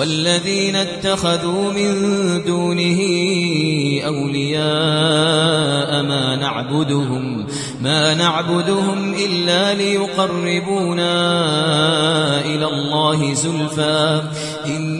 والذين اتخذوا من دونه أولياء ما نعبدهم ما نعبدهم إلا ليقربونا إلى الله زلفى. إن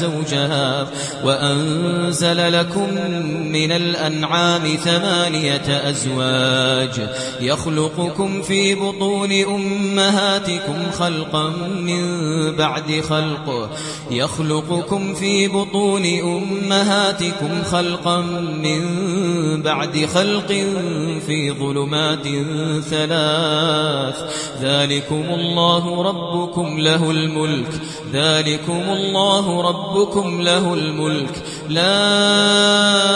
زوجها وأنزل لكم من الأنعام ثمانية أزواج يخلقكم في بطون أمهاتكم خلقا من بعد خلق يخلقكم في بطون أمهاتكم خلقا من بعد خلق في ظلمات ثلاث ذلكم الله ربكم له الملك ذلكم الله ربكم له الملك. لا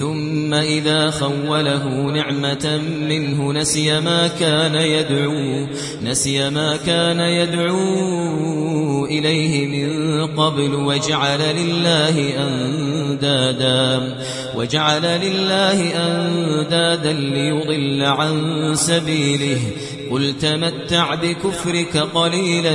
ثم إذا خوله نعمة منه نسي ما كان يدعو نسي ما كان يدعو إليه من قبل وجعل لله أندادا وجعل لله أندادا ليضل عن سبيله. قل تمتع بكفرك قليلا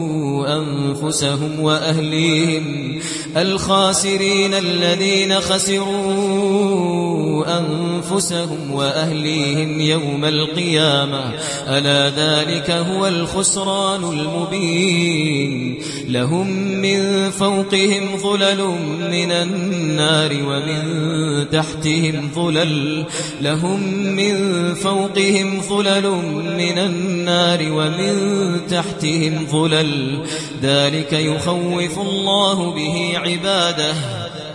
أنفسهم وأهليهم الخاسرين الذين خسروا أنفسهم وأهليهم يوم القيامة. ألا ذلك هو الخسران المبين. لهم من فوقهم ظلل من النار ومن تحتهم ظلل. لهم من فوقهم ظلل من النار ومن تحتهم ظلل. ذلك يخوف الله به عباده.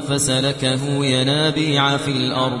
فسلكه ينابيع في الأرض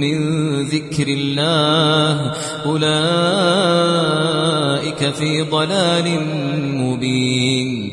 من ذكر الله. أولئك في ضلال مبين.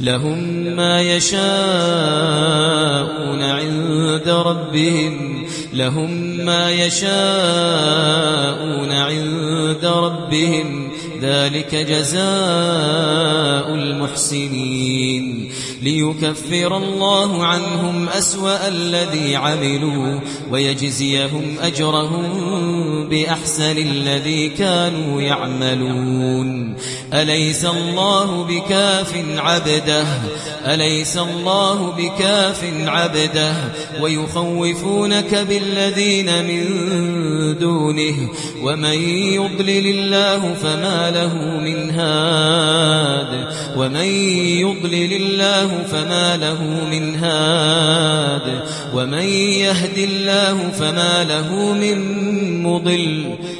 لهم ما يشاءون عند ربهم لهم ما يشاءون عند ربهم. ذلك جزاء المحسنين. ليكفر الله عنهم أسوأ الذي عملوا ويجزيهم أجرهم بأحسن الذي كانوا يعملون. أليس الله بكاف عبده؟ أليس الله بكاف عبده؟ ويخوفونك بالذين من دونه ومن يضلل الله فما له من هاد ومن يضلل الله فما له من هاد ومن يهد الله فما له من مضل.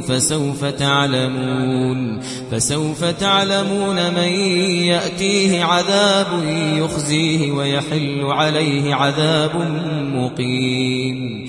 فسوف تعلمون فسوف تعلمون من يأتيه عذاب يخزيه ويحل عليه عذاب مقيم.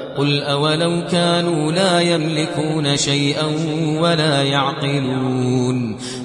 قل أولو كانوا لا يملكون شيئا ولا يعقلون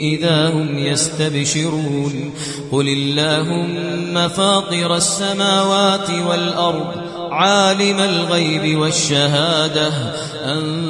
إذا هم يستبشرون. قل اللهم فاطر السماوات والأرض عالم الغيب والشهادة أنت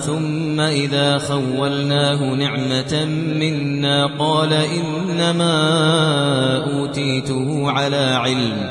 ثم إذا خولناه نعمة منا قال إنما أوتيته على علم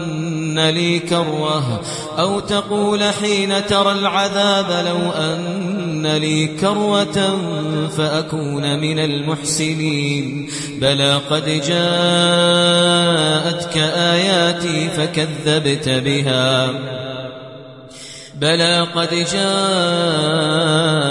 لي كروة أو تقول حين ترى العذاب لو أن لي كروة فأكون من المحسنين. بلى قد جاءتك آياتي فكذبت بها. بلى قد جاءتك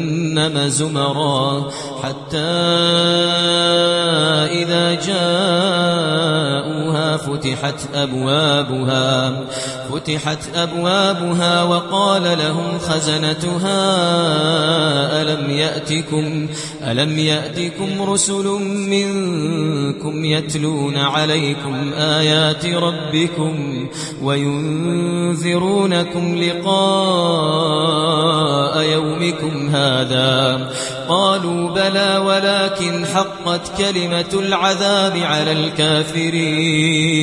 زمرا حتى إذا جاءوها فتحت أبوابها فتحت أبوابها وقال لهم خزنتها ألم يأتكم ألم يأتكم رسل منكم يتلون عليكم آيات ربكم وينذرونكم لقاء يومكم هذا قالوا بلى ولكن حقت كلمة العذاب على الكافرين.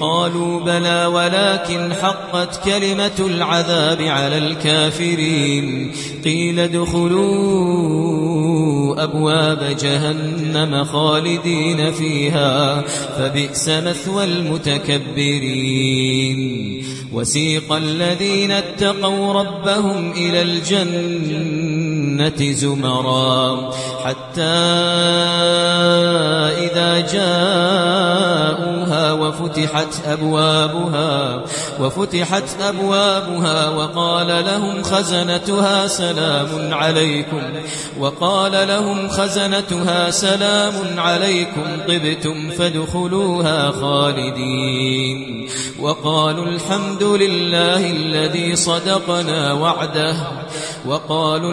قالوا بلى ولكن حقت كلمة العذاب على الكافرين. قيل ادخلوا أبواب جهنم خالدين فيها فبئس مثوى المتكبرين. وسيق الذين اتقوا ربهم إلى الجنة. زمرا. حتى إذا جاءوها وفتحت أبوابها وفتحت أبوابها وقال لهم خزنتها سلام عليكم وقال لهم خزنتها سلام عليكم طبتم فادخلوها خالدين. وقالوا الحمد لله الذي صدقنا وعده وقالوا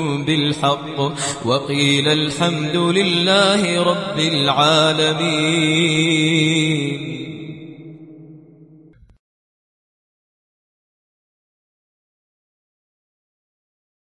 بالحق وقيل الحمد لله رب العالمين.